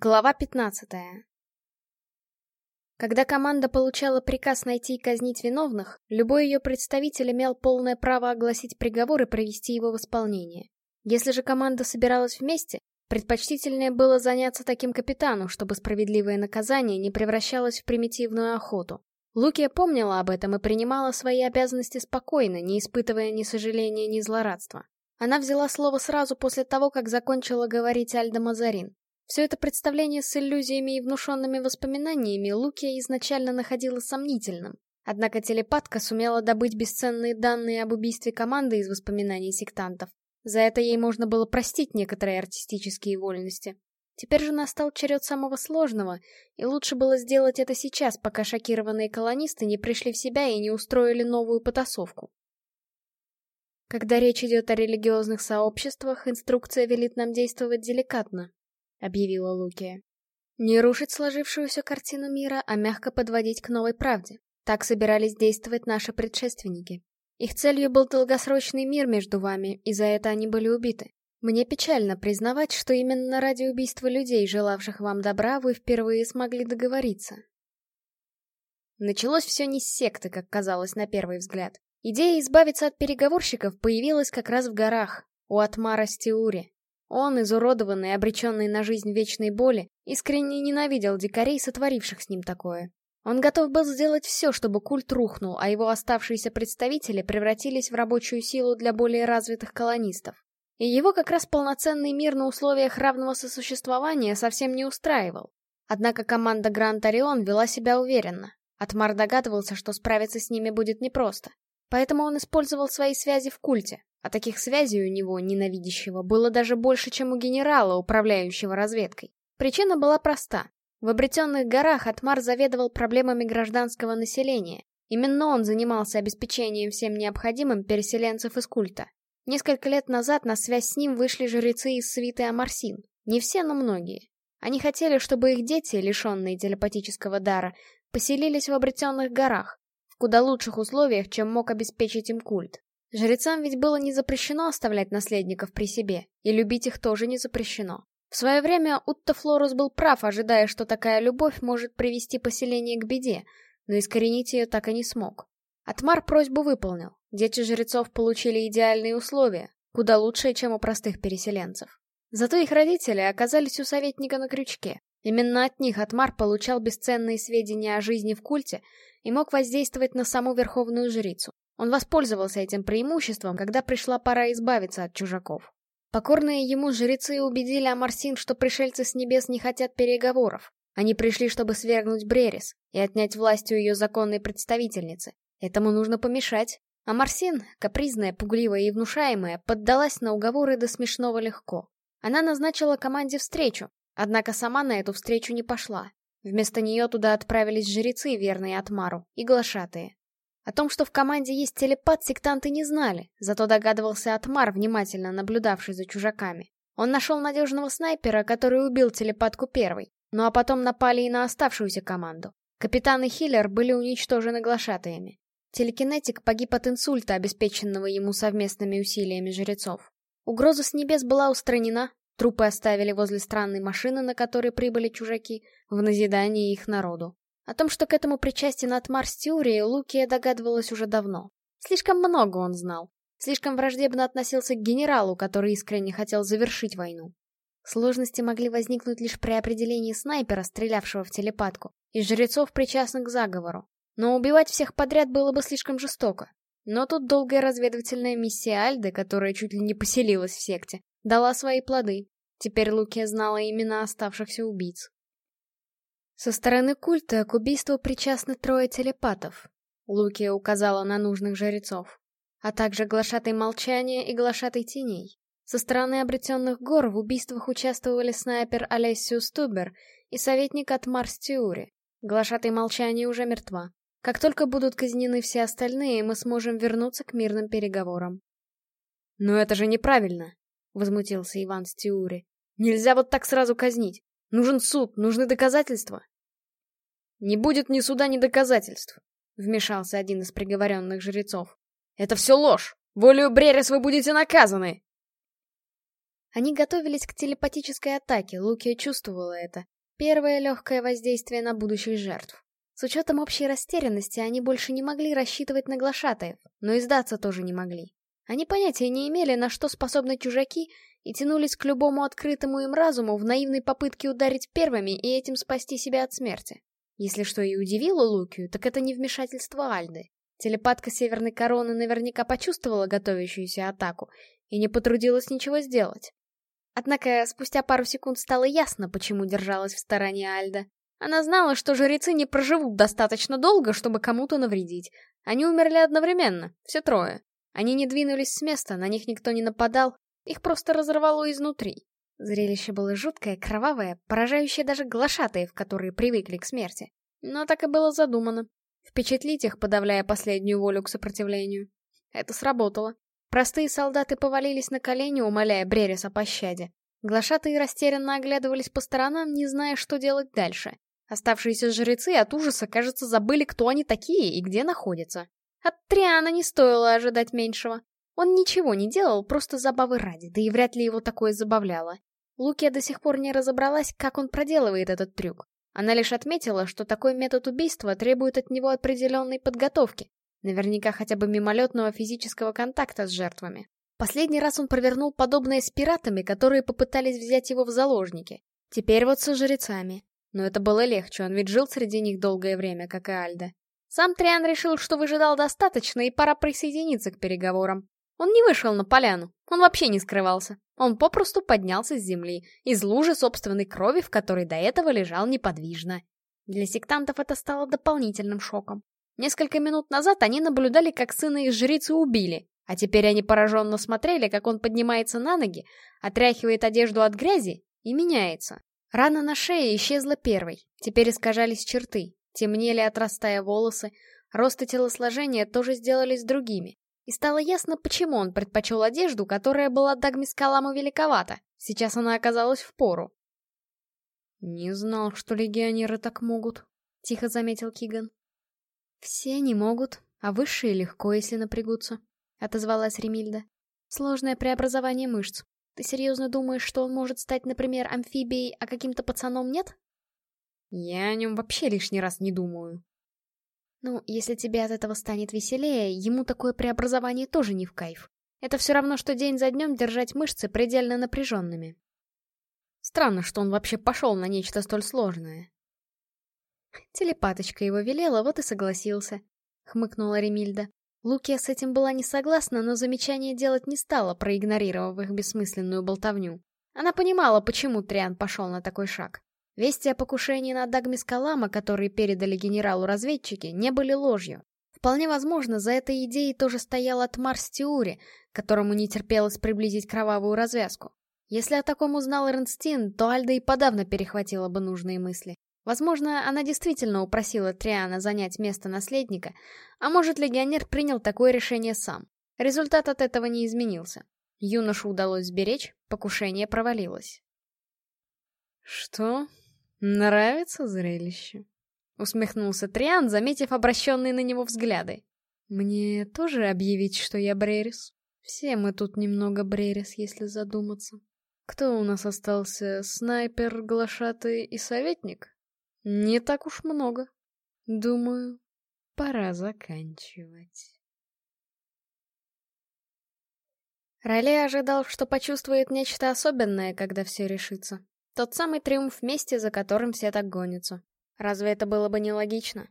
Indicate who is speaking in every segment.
Speaker 1: Глава 15. Когда команда получала приказ найти и казнить виновных, любой ее представитель имел полное право огласить приговор и провести его в исполнение. Если же команда собиралась вместе, предпочтительнее было заняться таким капитану, чтобы справедливое наказание не превращалось в примитивную охоту. Лукия помнила об этом и принимала свои обязанности спокойно, не испытывая ни сожаления, ни злорадства. Она взяла слово сразу после того, как закончила говорить Альда Мазарин. Все это представление с иллюзиями и внушенными воспоминаниями Лукия изначально находила сомнительным. Однако телепатка сумела добыть бесценные данные об убийстве команды из воспоминаний сектантов. За это ей можно было простить некоторые артистические вольности. Теперь же настал черед самого сложного, и лучше было сделать это сейчас, пока шокированные колонисты не пришли в себя и не устроили новую потасовку. Когда речь идет о религиозных сообществах, инструкция велит нам действовать деликатно, — объявила Лукия. Не рушить сложившуюся картину мира, а мягко подводить к новой правде. Так собирались действовать наши предшественники. Их целью был долгосрочный мир между вами, и за это они были убиты. Мне печально признавать, что именно ради убийства людей, желавших вам добра, вы впервые смогли договориться. Началось все не с секты, как казалось на первый взгляд. Идея избавиться от переговорщиков появилась как раз в горах, у Атмара Стиури. Он, изуродованный, обреченный на жизнь вечной боли, искренне ненавидел дикарей, сотворивших с ним такое. Он готов был сделать все, чтобы культ рухнул, а его оставшиеся представители превратились в рабочую силу для более развитых колонистов. И его как раз полноценный мир на условиях равного сосуществования совсем не устраивал. Однако команда Гранд Орион вела себя уверенно. Атмар догадывался, что справиться с ними будет непросто. Поэтому он использовал свои связи в культе, а таких связей у него, ненавидящего, было даже больше, чем у генерала, управляющего разведкой. Причина была проста. В обретенных горах Атмар заведовал проблемами гражданского населения. Именно он занимался обеспечением всем необходимым переселенцев из культа. Несколько лет назад на связь с ним вышли жрецы из свиты Амарсин. Не все, но многие. Они хотели, чтобы их дети, лишенные телепатического дара, поселились в обретенных горах, в куда лучших условиях, чем мог обеспечить им культ. Жрецам ведь было не запрещено оставлять наследников при себе, и любить их тоже не запрещено. В свое время Утто Флорус был прав, ожидая, что такая любовь может привести поселение к беде, но искоренить ее так и не смог. Атмар просьбу выполнил. Дети жрецов получили идеальные условия, куда лучшие, чем у простых переселенцев. Зато их родители оказались у советника на крючке. Именно от них Атмар получал бесценные сведения о жизни в культе и мог воздействовать на саму верховную жрицу. Он воспользовался этим преимуществом, когда пришла пора избавиться от чужаков. Покорные ему жрецы убедили Амарсин, что пришельцы с небес не хотят переговоров. Они пришли, чтобы свергнуть Брерис и отнять власть у ее законной представительницы. Этому нужно помешать. А Марсин, капризная, пугливая и внушаемая, поддалась на уговоры до смешного легко. Она назначила команде встречу, однако сама на эту встречу не пошла. Вместо нее туда отправились жрецы, верные Атмару, и глашатые. О том, что в команде есть телепат, сектанты не знали, зато догадывался Атмар, внимательно наблюдавший за чужаками. Он нашел надежного снайпера, который убил телепатку первой, ну а потом напали и на оставшуюся команду. Капитан и Хиллер были уничтожены глашатаями. Телекинетик погиб от инсульта, обеспеченного ему совместными усилиями жрецов. Угроза с небес была устранена, трупы оставили возле странной машины, на которой прибыли чужаки, в назидание их народу. О том, что к этому причастен Атмар Стюри, Лукия догадывалась уже давно. Слишком много он знал. Слишком враждебно относился к генералу, который искренне хотел завершить войну. Сложности могли возникнуть лишь при определении снайпера, стрелявшего в телепатку, и жрецов, причастных к заговору. Но убивать всех подряд было бы слишком жестоко. Но тут долгая разведывательная миссия Альды, которая чуть ли не поселилась в секте, дала свои плоды. Теперь Лукия знала имена оставшихся убийц. Со стороны культа к убийству причастны трое телепатов. Лукия указала на нужных жрецов. А также глашатай молчания и глашатай теней. Со стороны обретенных гор в убийствах участвовали снайпер Олесиус Тубер и советник Атмар Стиури. Глашатай молчания уже мертва. Как только будут казнены все остальные, мы сможем вернуться к мирным переговорам. «Но это же неправильно!» — возмутился Иван Стиури. «Нельзя вот так сразу казнить. Нужен суд, нужны доказательства. Не будет ни суда, ни доказательств, вмешался один из приговоренных жрецов. Это все ложь! Волею Бререс вы будете наказаны! Они готовились к телепатической атаке, Лукия чувствовала это. Первое легкое воздействие на будущих жертв. С учетом общей растерянности они больше не могли рассчитывать на глашатаев, но и сдаться тоже не могли. Они понятия не имели, на что способны чужаки, и тянулись к любому открытому им разуму в наивной попытке ударить первыми и этим спасти себя от смерти. Если что и удивило Лукию, так это не вмешательство Альды. Телепатка Северной Короны наверняка почувствовала готовящуюся атаку и не потрудилась ничего сделать. Однако спустя пару секунд стало ясно, почему держалась в стороне Альда. Она знала, что жрецы не проживут достаточно долго, чтобы кому-то навредить. Они умерли одновременно, все трое. Они не двинулись с места, на них никто не нападал, их просто разорвало изнутри. Зрелище было жуткое, кровавое, поражающее даже глашатаев, которые привыкли к смерти. Но так и было задумано. Впечатлить их, подавляя последнюю волю к сопротивлению. Это сработало. Простые солдаты повалились на колени, умоляя Брерис о пощаде. Глашатые растерянно оглядывались по сторонам, не зная, что делать дальше. Оставшиеся жрецы от ужаса, кажется, забыли, кто они такие и где находятся. От Триана не стоило ожидать меньшего. Он ничего не делал, просто забавы ради, да и вряд ли его такое забавляло. Лукия до сих пор не разобралась, как он проделывает этот трюк. Она лишь отметила, что такой метод убийства требует от него определенной подготовки. Наверняка хотя бы мимолетного физического контакта с жертвами. Последний раз он провернул подобное с пиратами, которые попытались взять его в заложники. Теперь вот со жрецами. Но это было легче, он ведь жил среди них долгое время, как и Альда. Сам Триан решил, что выжидал достаточно, и пора присоединиться к переговорам. Он не вышел на поляну, он вообще не скрывался. Он попросту поднялся с земли, из лужи собственной крови, в которой до этого лежал неподвижно. Для сектантов это стало дополнительным шоком. Несколько минут назад они наблюдали, как сына их жрицы убили, а теперь они пораженно смотрели, как он поднимается на ноги, отряхивает одежду от грязи и меняется. Рана на шее исчезла первой, теперь искажались черты, темнели отрастая волосы, рост и телосложение тоже сделались другими. И стало ясно, почему он предпочел одежду, которая была Дагмис Каламу великовата. Сейчас она оказалась в пору. «Не знал, что легионеры так могут», — тихо заметил Киган. «Все не могут, а высшие легко, если напрягутся», — отозвалась Ремильда. «Сложное преобразование мышц. Ты серьезно думаешь, что он может стать, например, амфибией, а каким-то пацаном нет?» «Я о нем вообще лишний раз не думаю», ну, если тебе от этого станет веселее, ему такое преобразование тоже не в кайф. Это все равно, что день за днем держать мышцы предельно напряженными. Странно, что он вообще пошел на нечто столь сложное. Телепаточка его велела, вот и согласился. Хмыкнула Ремильда. Лукия с этим была не согласна, но замечание делать не стала, проигнорировав их бессмысленную болтовню. Она понимала, почему Триан пошел на такой шаг. Вести о покушении на Дагмис Калама, которые передали генералу разведчики, не были ложью. Вполне возможно, за этой идеей тоже стоял Атмар Стиури, которому не терпелось приблизить кровавую развязку. Если о таком узнал Эрнстин, то Альда и подавно перехватила бы нужные мысли. Возможно, она действительно упросила Триана занять место наследника, а может, легионер принял такое решение сам. Результат от этого не изменился. Юношу удалось сберечь, покушение провалилось. «Что?» «Нравится зрелище?» — усмехнулся Триан, заметив обращенные на него взгляды. «Мне тоже объявить, что я Брерис? Все мы тут немного Брерис, если задуматься. Кто у нас остался? Снайпер, глашатый и советник? Не так уж много. Думаю, пора заканчивать». Роле ожидал, что почувствует нечто особенное, когда все решится. Тот самый триумф мести, за которым все так гонятся. Разве это было бы нелогично?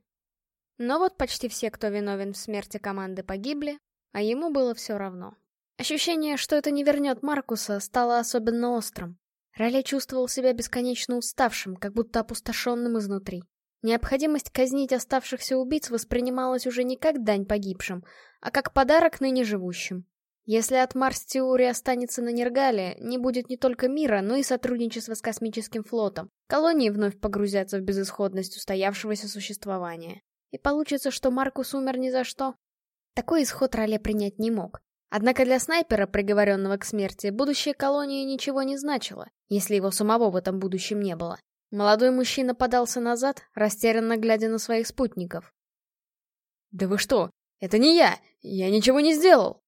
Speaker 1: Но вот почти все, кто виновен в смерти команды, погибли, а ему было все равно. Ощущение, что это не вернет Маркуса, стало особенно острым. Роле чувствовал себя бесконечно уставшим, как будто опустошенным изнутри. Необходимость казнить оставшихся убийц воспринималась уже не как дань погибшим, а как подарок ныне живущим. Если от Марс-Теури останется на Нергале, не будет не только мира, но и сотрудничества с космическим флотом. Колонии вновь погрузятся в безысходность устоявшегося существования. И получится, что Маркус умер ни за что. Такой исход Роле принять не мог. Однако для снайпера, приговоренного к смерти, будущее колонии ничего не значило, если его самого в этом будущем не было. Молодой мужчина подался назад, растерянно глядя на своих спутников. «Да вы что? Это не я! Я ничего не сделал!»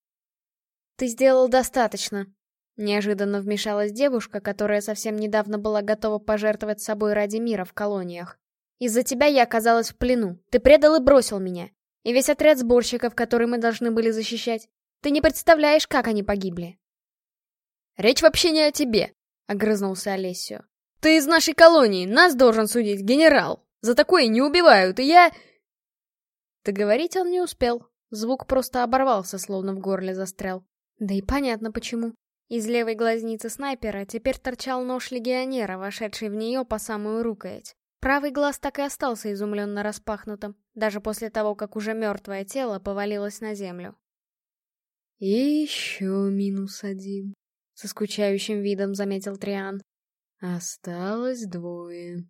Speaker 1: «Ты сделал достаточно», — Неожиданно вмешалась девушка, которая совсем недавно была готова пожертвовать собой ради мира в колониях. «Из-за тебя я оказалась в плену. Ты предал и бросил меня. И весь отряд сборщиков, который мы должны были защищать. Ты не представляешь, как они погибли».
Speaker 2: «Речь вообще не о тебе», — огрызнулся Олесио. «Ты из нашей колонии, нас должен судить генерал. За такое не убивают, и я...»
Speaker 1: Договорить он не успел. Звук просто оборвался, словно в горле застрял. Да и понятно почему. Из левой глазницы снайпера теперь торчал нож легионера, вошедший в нее по самую рукоять. Правый глаз так и остался изумленно распахнутым, даже после того, как уже мертвое тело повалилось на землю.
Speaker 3: «И еще минус один», — со скучающим видом заметил Триан. «Осталось двое».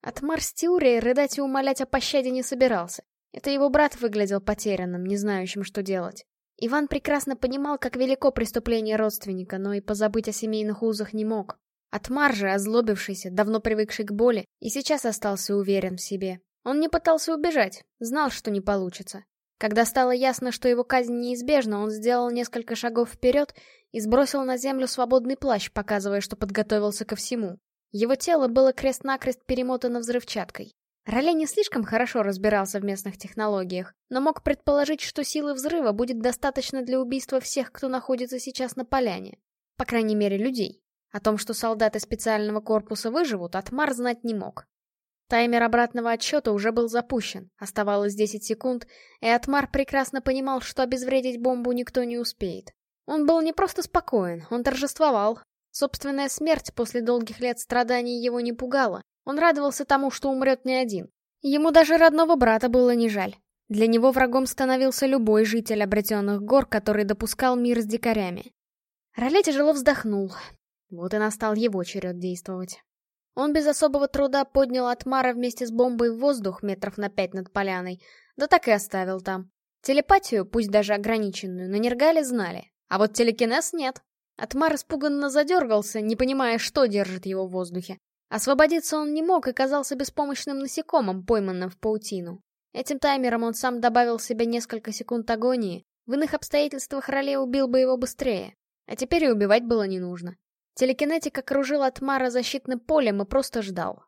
Speaker 1: От Марстиурия рыдать и умолять о пощаде не собирался. Это его брат выглядел потерянным, не знающим, что делать. Иван прекрасно понимал, как велико преступление родственника, но и позабыть о семейных узах не мог. Отмар же, озлобившийся, давно привыкший к боли, и сейчас остался уверен в себе. Он не пытался убежать, знал, что не получится. Когда стало ясно, что его казнь неизбежна, он сделал несколько шагов вперед и сбросил на землю свободный плащ, показывая, что подготовился ко всему. Его тело было крест-накрест перемотано взрывчаткой. Роле не слишком хорошо разбирался в местных технологиях, но мог предположить, что силы взрыва будет достаточно для убийства всех, кто находится сейчас на поляне. По крайней мере, людей. О том, что солдаты специального корпуса выживут, Атмар знать не мог. Таймер обратного отсчета уже был запущен, оставалось 10 секунд, и Атмар прекрасно понимал, что обезвредить бомбу никто не успеет. Он был не просто спокоен, он торжествовал. Собственная смерть после долгих лет страданий его не пугала, он радовался тому, что умрет не один. Ему даже родного брата было не жаль. Для него врагом становился любой житель обретенных гор, который допускал мир с дикарями. Роле тяжело вздохнул. Вот и настал его черед действовать. Он без особого труда поднял Атмара вместе с бомбой в воздух метров на пять над поляной, да так и оставил там. Телепатию, пусть даже ограниченную, на Нергале знали, а вот телекинез нет. Атмар испуганно задергался, не понимая, что держит его в воздухе. Освободиться он не мог и казался беспомощным насекомым, пойманным в паутину. Этим таймером он сам добавил себе несколько секунд агонии. В иных обстоятельствах Роле убил бы его быстрее. А теперь и убивать было не нужно. Телекинетик окружил Атмара защитным полем и просто ждал.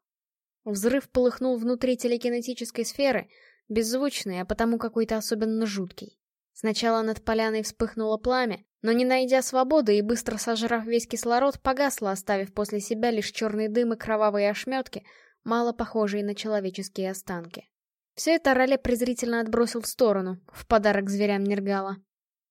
Speaker 1: Взрыв полыхнул внутри телекинетической сферы, беззвучный, а потому какой-то особенно жуткий. Сначала над поляной вспыхнуло пламя, но не найдя свободы и быстро сожрав весь кислород, погасла, оставив после себя лишь черный дым и кровавые ошметки, мало похожие на человеческие останки. Все это Роле презрительно отбросил в сторону, в подарок зверям Нергала.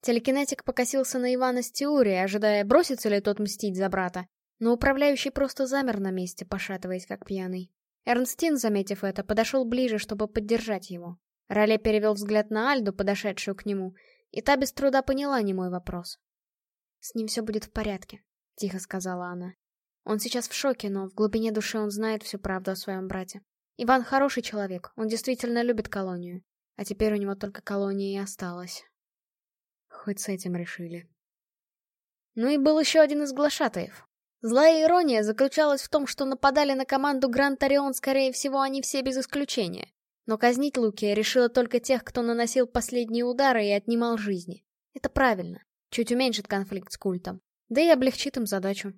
Speaker 1: Телекинетик покосился на Ивана Стеури, ожидая, бросится ли тот мстить за брата, но управляющий просто замер на месте, пошатываясь как пьяный. Эрнстин, заметив это, подошел ближе, чтобы поддержать его. Роле перевел взгляд на Альду, подошедшую к нему, и та без труда поняла не мой вопрос. «С ним все будет в порядке», — тихо сказала она. «Он сейчас в шоке, но в глубине души он знает всю правду о своем брате. Иван хороший человек, он действительно любит колонию. А теперь у него только колония и осталась».
Speaker 3: Хоть с этим решили.
Speaker 1: Ну и был еще один из глашатаев. Злая ирония заключалась в том, что нападали на команду Гранд Орион, скорее всего, они все без исключения. Но казнить Лукия решила только тех, кто наносил последние удары и отнимал жизни. Это правильно. Чуть уменьшит конфликт с культом. Да и облегчит им задачу.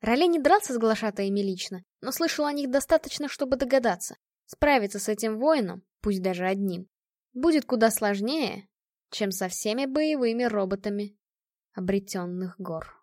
Speaker 1: Роле не дрался с глашатаями лично, но слышал о них достаточно, чтобы догадаться. Справиться с этим воином, пусть даже одним, будет куда сложнее, чем со всеми боевыми роботами обретенных гор.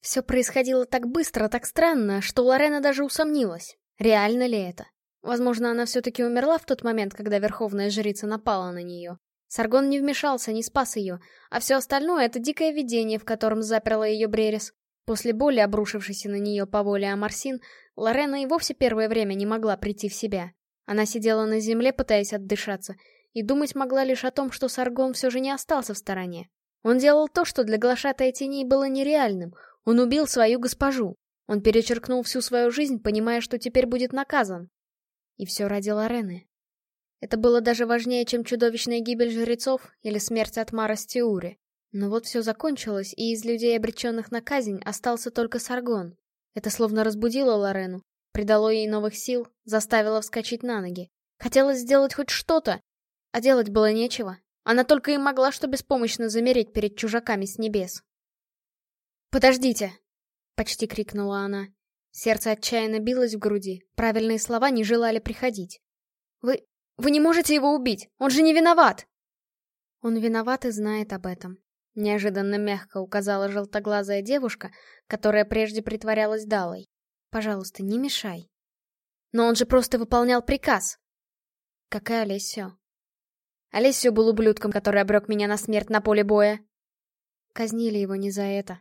Speaker 1: Все происходило так быстро, так странно, что Лорена даже усомнилась. Реально ли это? Возможно, она все-таки умерла в тот момент, когда Верховная Жрица напала на нее. Саргон не вмешался, не спас ее, а все остальное — это дикое видение, в котором заперла ее Брерис. После боли, обрушившейся на нее по воле Амарсин, Лорена и вовсе первое время не могла прийти в себя. Она сидела на земле, пытаясь отдышаться, и думать могла лишь о том, что Саргон все же не остался в стороне. Он делал то, что для глашатая теней было нереальным. Он убил свою госпожу. Он перечеркнул всю свою жизнь, понимая, что теперь будет наказан. И все ради Лорены. Это было даже важнее, чем чудовищная гибель жрецов или смерть от Мара Стиури. Но вот все закончилось, и из людей, обреченных на казнь, остался только Саргон. Это словно разбудило Лорену, придало ей новых сил, заставило вскочить на ноги. Хотелось сделать хоть что-то, а делать было нечего. Она только и могла что беспомощно замереть перед чужаками с небес. «Подождите!» — почти крикнула она. Сердце отчаянно билось в груди, правильные слова не желали приходить. «Вы... вы не можете его убить! Он же не виноват!» «Он виноват и знает об этом», — неожиданно мягко указала желтоглазая девушка, которая прежде притворялась Далой. «Пожалуйста, не мешай». «Но он же просто выполнял приказ!» «Как и Олесио». Олесио был ублюдком, который обрек меня на смерть на поле боя. Казнили его не за это.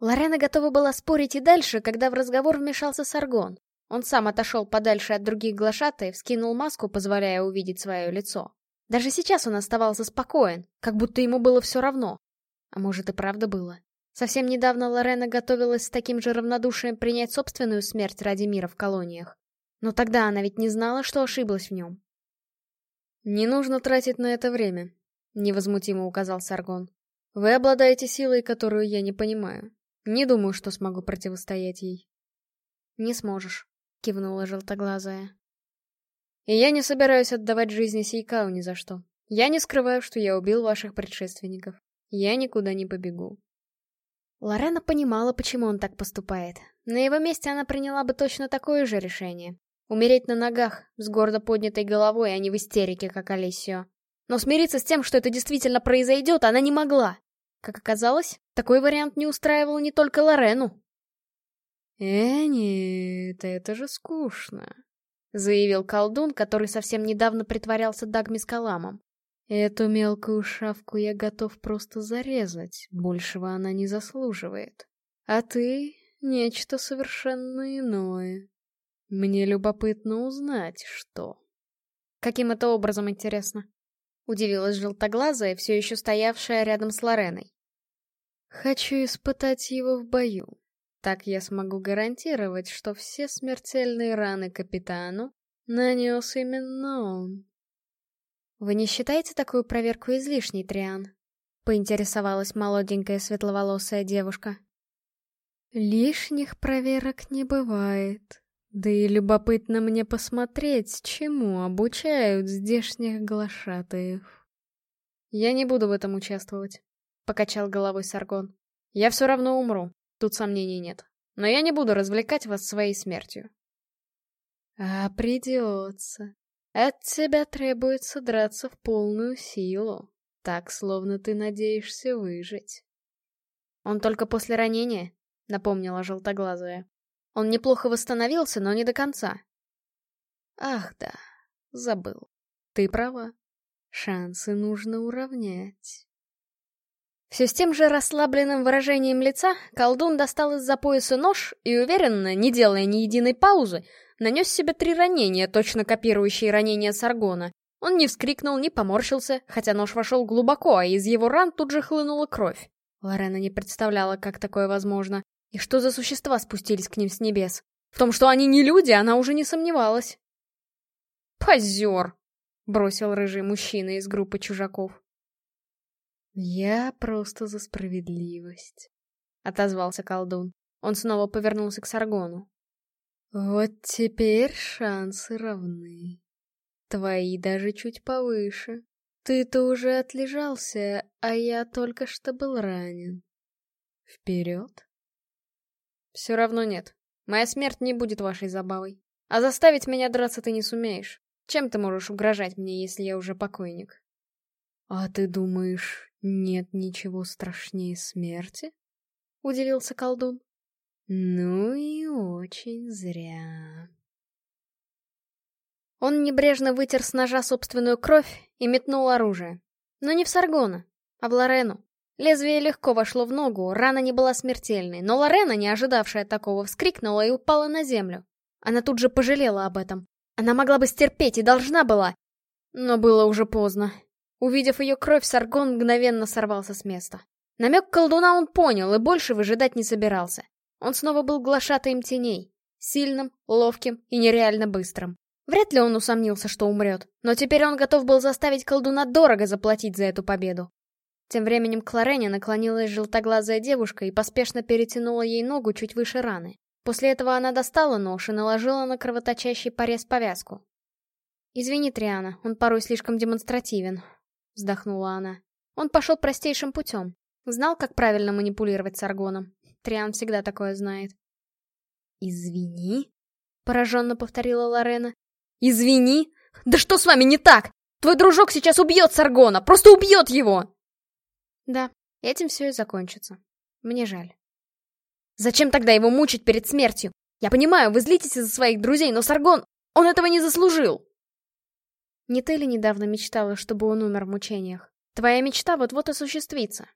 Speaker 1: Лорена готова была спорить и дальше, когда в разговор вмешался Саргон. Он сам отошел подальше от других глашатаев, скинул маску, позволяя увидеть свое лицо. Даже сейчас он оставался спокоен, как будто ему было все равно. А может и правда было. Совсем недавно Лорена готовилась с таким же равнодушием принять собственную смерть ради мира в колониях. Но тогда она ведь не знала, что ошиблась в нем.
Speaker 3: «Не нужно тратить на это время», — невозмутимо указал Саргон. «Вы обладаете силой, которую я не понимаю. Не думаю, что смогу противостоять ей.
Speaker 1: Не сможешь, кивнула желтоглазая.
Speaker 3: И я не собираюсь отдавать жизни Сейкау ни за что. Я не скрываю, что я убил ваших предшественников. Я никуда не побегу.
Speaker 1: Лорена понимала, почему он так поступает. На его месте она приняла бы точно такое же решение. Умереть на ногах, с гордо поднятой головой, а не в истерике, как Алисио. Но смириться с тем, что это действительно произойдет, она не могла. Как оказалось, такой вариант не устраивал не только Лорену.
Speaker 3: «Э, нет, это же скучно», —
Speaker 1: заявил колдун, который совсем недавно притворялся Дагми Каламом.
Speaker 3: «Эту мелкую шавку я готов просто зарезать, большего она не заслуживает. А ты — нечто совершенно иное. Мне любопытно узнать, что...»
Speaker 1: «Каким это образом, интересно?» — удивилась желтоглазая, все еще стоявшая рядом с Лореной.
Speaker 3: Хочу испытать его в бою. Так я смогу гарантировать, что все смертельные раны капитану нанес именно он.
Speaker 1: Вы не считаете такую проверку излишней, Триан? Поинтересовалась молоденькая светловолосая девушка.
Speaker 3: Лишних проверок не бывает. Да и любопытно мне посмотреть, чему обучают здешних глашатаев.
Speaker 2: Я не буду в этом участвовать. — покачал головой Саргон. «Я все равно умру, тут сомнений нет. Но я не буду развлекать вас своей смертью».
Speaker 3: «А придется. От тебя требуется драться в полную силу, так, словно ты надеешься выжить».
Speaker 1: «Он только после ранения», — напомнила желтоглазая. «Он неплохо восстановился, но не до конца».
Speaker 3: «Ах да, забыл. Ты права. Шансы нужно уравнять».
Speaker 1: Все с тем же расслабленным выражением лица колдун достал из-за пояса нож и уверенно, не делая ни единой паузы, нанес себе три ранения, точно копирующие ранения Саргона. Он не вскрикнул, не поморщился, хотя нож вошел глубоко, а из его ран тут же хлынула кровь. Лорена не представляла, как такое возможно. И что за существа спустились к ним с небес? В том, что они не люди, она уже не сомневалась. «Позер!» — бросил рыжий мужчина из группы чужаков.
Speaker 3: «Я просто за справедливость», —
Speaker 1: отозвался колдун. Он снова повернулся к Саргону.
Speaker 3: «Вот теперь шансы равны. Твои даже чуть повыше. Ты-то уже отлежался, а я только что был ранен. Вперед!»
Speaker 2: «Все равно нет. Моя смерть не будет вашей забавой. А заставить меня драться ты не сумеешь. Чем ты можешь угрожать мне, если я уже покойник?»
Speaker 3: «А ты думаешь, нет ничего страшнее смерти?» — удивился колдун. «Ну и очень зря».
Speaker 1: Он небрежно вытер с ножа собственную кровь и метнул оружие. Но не в Саргона, а в Лорену. Лезвие легко вошло в ногу, рана не была смертельной, но Лорена, не ожидавшая такого, вскрикнула и упала на землю. Она тут же пожалела об этом. Она могла бы стерпеть и должна была. Но было уже поздно. Увидев ее кровь, Саргон мгновенно сорвался с места. Намек колдуна он понял и больше выжидать не собирался. Он снова был глашатаем теней. Сильным, ловким и нереально быстрым. Вряд ли он усомнился, что умрет, но теперь он готов был заставить колдуна дорого заплатить за эту победу. Тем временем к Лорене наклонилась желтоглазая девушка и поспешно перетянула ей ногу чуть выше раны. После этого она достала нож и наложила на кровоточащий порез повязку. «Извини, Триана, он порой слишком демонстративен», вздохнула она. Он пошел простейшим путем. Знал, как правильно манипулировать с аргоном. Триан всегда такое знает.
Speaker 3: «Извини?»
Speaker 1: — пораженно повторила Лорена. «Извини? Да что с вами не так? Твой дружок сейчас убьет Саргона! Просто убьет его!» Да, этим все и закончится. Мне жаль. Зачем тогда его мучить перед смертью? Я понимаю, вы злитесь из-за своих друзей, но Саргон, он этого не заслужил. Не ты ли недавно мечтала, чтобы он умер в мучениях? Твоя мечта вот-вот осуществится.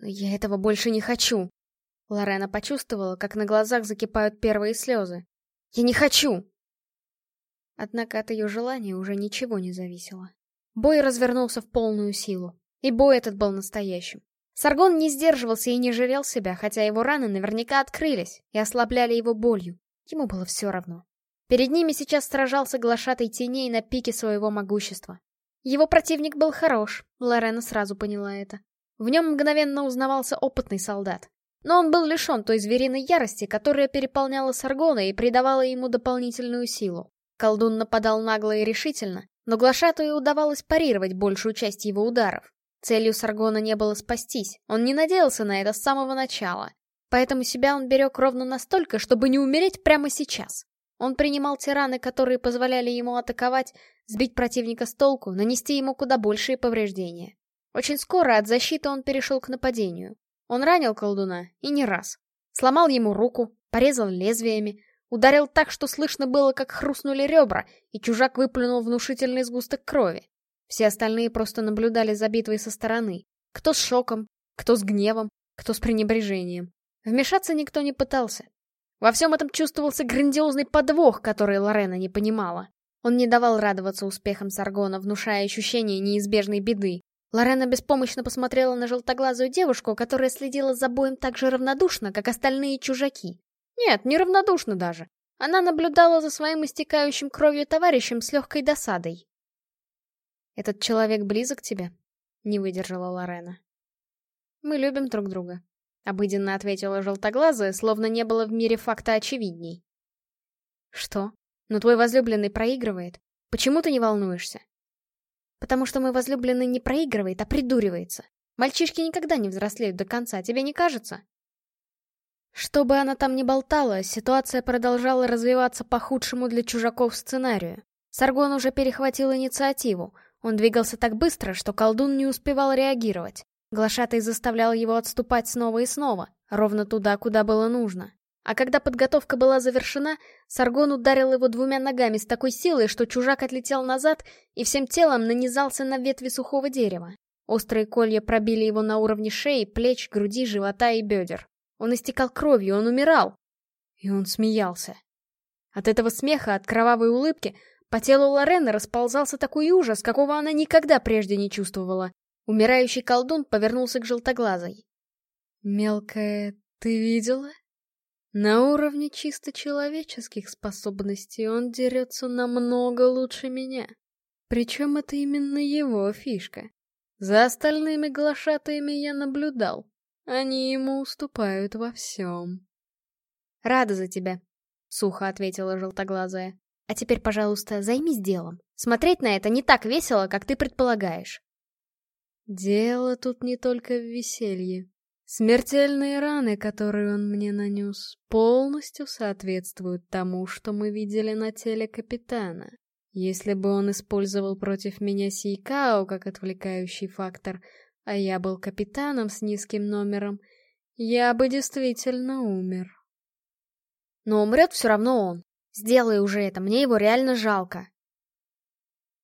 Speaker 1: Я этого больше не хочу. Лорена почувствовала, как на глазах закипают первые слезы. Я не хочу! Однако от ее желания уже ничего не зависело. Бой развернулся в полную силу. И бой этот был настоящим. Саргон не сдерживался и не жалел себя, хотя его раны наверняка открылись и ослабляли его болью. Ему было все равно. Перед ними сейчас сражался глашатый теней на пике своего могущества. Его противник был хорош, Лорена сразу поняла это. В нем мгновенно узнавался опытный солдат. Но он был лишен той звериной ярости, которая переполняла Саргона и придавала ему дополнительную силу. Колдун нападал нагло и решительно, но глашатую удавалось парировать большую часть его ударов. Целью Саргона не было спастись, он не надеялся на это с самого начала. Поэтому себя он берег ровно настолько, чтобы не умереть прямо сейчас. Он принимал тираны, которые позволяли ему атаковать, сбить противника с толку, нанести ему куда большие повреждения. Очень скоро от защиты он перешел к нападению. Он ранил колдуна, и не раз. Сломал ему руку, порезал лезвиями, ударил так, что слышно было, как хрустнули ребра, и чужак выплюнул внушительный сгусток крови. Все остальные просто наблюдали за битвой со стороны. Кто с шоком, кто с гневом, кто с пренебрежением. Вмешаться никто не пытался. Во всем этом чувствовался грандиозный подвох, который Лорена не понимала. Он не давал радоваться успехам Саргона, внушая ощущение неизбежной беды. Лорена беспомощно посмотрела на желтоглазую девушку, которая следила за боем так же равнодушно, как остальные чужаки. Нет, не равнодушно даже. Она наблюдала за своим истекающим кровью товарищем с легкой досадой. «Этот человек близок тебе?» — не выдержала Лорена. «Мы любим друг друга», — обыденно ответила желтоглазая, словно не было в мире факта очевидней. «Что? Но твой возлюбленный проигрывает. Почему ты не волнуешься?» «Потому что мой возлюбленный не проигрывает, а придуривается. Мальчишки никогда не взрослеют до конца, тебе не кажется?» Что бы она там ни болтала, ситуация продолжала развиваться по худшему для чужаков сценарию. Саргон уже перехватил инициативу, он двигался так быстро, что колдун не успевал реагировать. Глашатый заставлял его отступать снова и снова, ровно туда, куда было нужно. А когда подготовка была завершена, Саргон ударил его двумя ногами с такой силой, что чужак отлетел назад и всем телом нанизался на ветви сухого дерева. Острые колья пробили его на уровне шеи, плеч, груди, живота и бедер. Он истекал кровью, он умирал. И он смеялся. От этого смеха, от кровавой улыбки, по телу Лорены расползался такой ужас, какого она никогда прежде не чувствовала. Умирающий колдун повернулся к желтоглазой. «Мелкая, ты видела? На уровне чисто человеческих способностей он дерется намного лучше меня. Причем это именно его фишка. За остальными глашатаями я наблюдал. Они ему уступают во всем». «Рада за тебя», — сухо ответила желтоглазая. А теперь, пожалуйста, займись делом. Смотреть на это не так весело, как ты предполагаешь. Дело тут не только в веселье. Смертельные раны, которые он мне нанес, полностью соответствуют тому, что мы видели на теле капитана. Если бы он использовал против меня Сейкао как отвлекающий фактор, а я был капитаном с низким номером, я бы действительно умер. Но умрет все равно он. Сделай уже это, мне его реально жалко.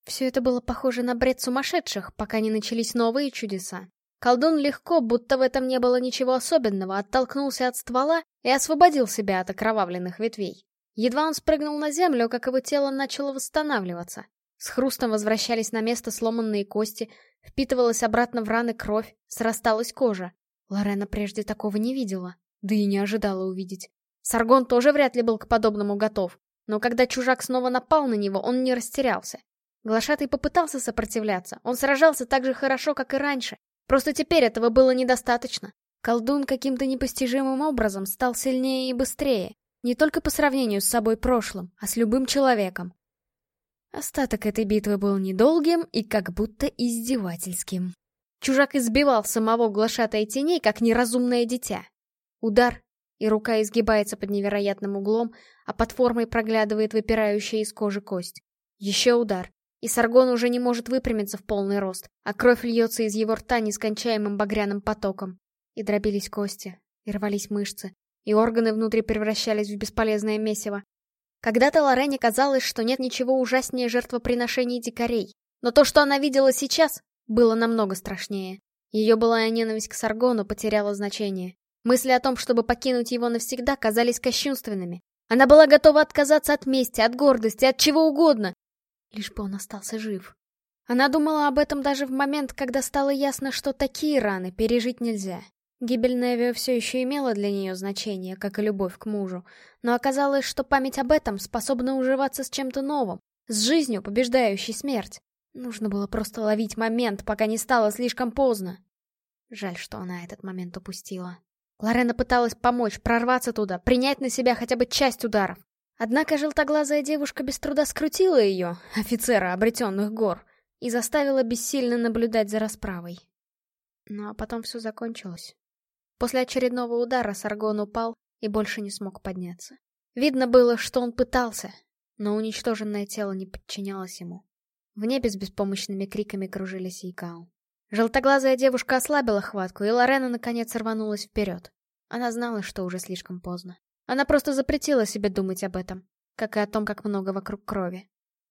Speaker 1: Все это было похоже на бред сумасшедших, пока не начались новые чудеса. Колдун легко, будто в этом не было ничего особенного, оттолкнулся от ствола и освободил себя от окровавленных ветвей. Едва он спрыгнул на землю, как его тело начало восстанавливаться. С хрустом возвращались на место сломанные кости, впитывалась обратно в раны кровь, срасталась кожа. Лорена прежде такого не видела, да и не ожидала увидеть. Саргон тоже вряд ли был к подобному готов. Но когда чужак снова напал на него, он не растерялся. Глашатый попытался сопротивляться, он сражался так же хорошо, как и раньше. Просто теперь этого было недостаточно. Колдун каким-то непостижимым образом стал сильнее и быстрее. Не только по сравнению с собой прошлым, а с любым человеком. Остаток этой битвы был недолгим и как будто издевательским. Чужак избивал самого глашатая теней, как неразумное дитя. Удар, и рука изгибается под невероятным углом, а под формой проглядывает выпирающая из кожи кость. Еще удар, и Саргон уже не может выпрямиться в полный рост, а кровь льется из его рта нескончаемым багряным потоком. И дробились кости, и рвались мышцы, и органы внутри превращались в бесполезное месиво. Когда-то Лорене казалось, что нет ничего ужаснее жертвоприношений дикарей, но то, что она видела сейчас, было намного страшнее. Ее былая ненависть к Саргону потеряла значение. Мысли о том, чтобы покинуть его навсегда, казались кощунственными. Она была готова отказаться от мести, от гордости, от чего угодно, лишь бы он остался жив. Она думала об этом даже в момент, когда стало ясно, что такие раны пережить нельзя. Гибель Невио все еще имела для нее значение, как и любовь к мужу, но оказалось, что память об этом способна уживаться с чем-то новым, с жизнью, побеждающей смерть. Нужно было просто ловить момент, пока не стало слишком поздно. Жаль, что она этот момент упустила. Лорена пыталась помочь, прорваться туда, принять на себя хотя бы часть ударов. Однако желтоглазая девушка без труда скрутила ее, офицера обретенных гор, и заставила бессильно наблюдать за расправой. Ну а потом все закончилось. После очередного удара Саргон упал и больше не смог подняться. Видно было, что он пытался, но уничтоженное тело не подчинялось ему. В небе с беспомощными криками кружились Икао. Желтоглазая девушка ослабила хватку, и Лорена наконец рванулась вперед. Она знала, что уже слишком поздно. Она просто запретила себе думать об этом, как и о том, как много вокруг крови.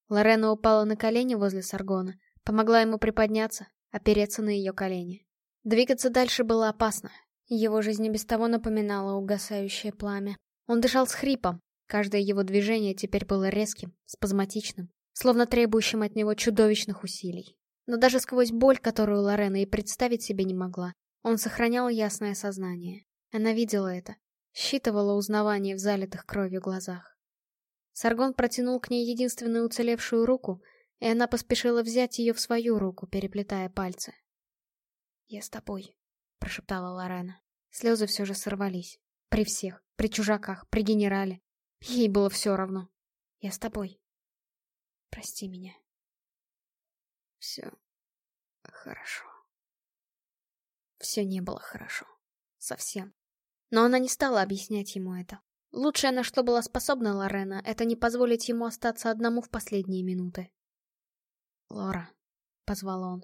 Speaker 1: Лорена упала на колени возле Саргона, помогла ему приподняться, опереться на ее колени. Двигаться дальше было опасно. Его жизнь без того напоминала угасающее пламя. Он дышал с хрипом, каждое его движение теперь было резким, спазматичным словно требующим от него чудовищных усилий. Но даже сквозь боль, которую Лорена и представить себе не могла, он сохранял ясное сознание. Она видела это, считывала узнавание в залитых кровью глазах. Саргон протянул к ней единственную уцелевшую руку, и она поспешила взять ее в свою руку, переплетая пальцы. «Я с тобой», — прошептала Лорена. Слезы все же сорвались. При всех, при чужаках, при генерале. Ей было все равно. «Я с тобой», Прости меня. Все хорошо. Все не было хорошо. Совсем. Но она не стала объяснять ему это. Лучшее, на что была способна Лорена, это не позволить ему остаться одному в последние минуты. «Лора», — позвал он.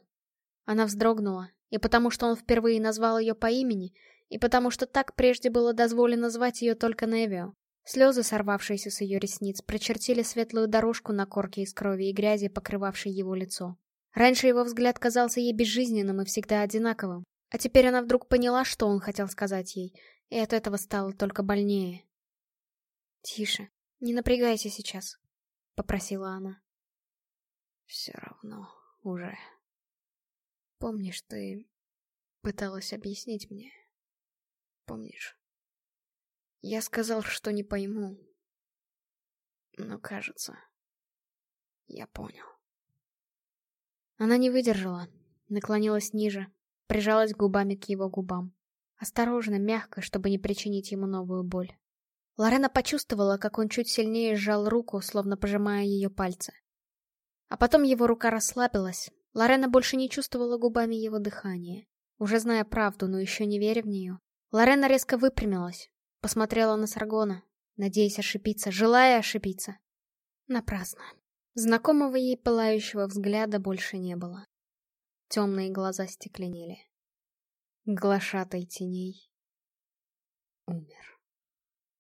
Speaker 1: Она вздрогнула, и потому что он впервые назвал ее по имени, и потому что так прежде было дозволено звать ее только Невио. Слезы, сорвавшиеся с ее ресниц, прочертили светлую дорожку на корке из крови и грязи, покрывавшей его лицо. Раньше его взгляд казался ей безжизненным и всегда одинаковым, а теперь она вдруг поняла, что он хотел сказать ей, и от этого стало только больнее. «Тише, не напрягайся сейчас», — попросила она. «Все равно уже. Помнишь, ты пыталась объяснить мне? Помнишь?» Я сказал, что не пойму. Но, кажется, я понял. Она не выдержала, наклонилась ниже, прижалась губами к его губам. Осторожно, мягко, чтобы не причинить ему новую боль. Лорена почувствовала, как он чуть сильнее сжал руку, словно пожимая ее пальцы. А потом его рука расслабилась. Лорена больше не чувствовала губами его дыхания. Уже зная правду, но еще не веря в нее, Лорена резко выпрямилась, Посмотрела на Саргона, надеясь ошибиться, желая ошибиться. Напрасно. Знакомого ей пылающего взгляда больше не было. Темные глаза стекленели. Глашатай теней умер.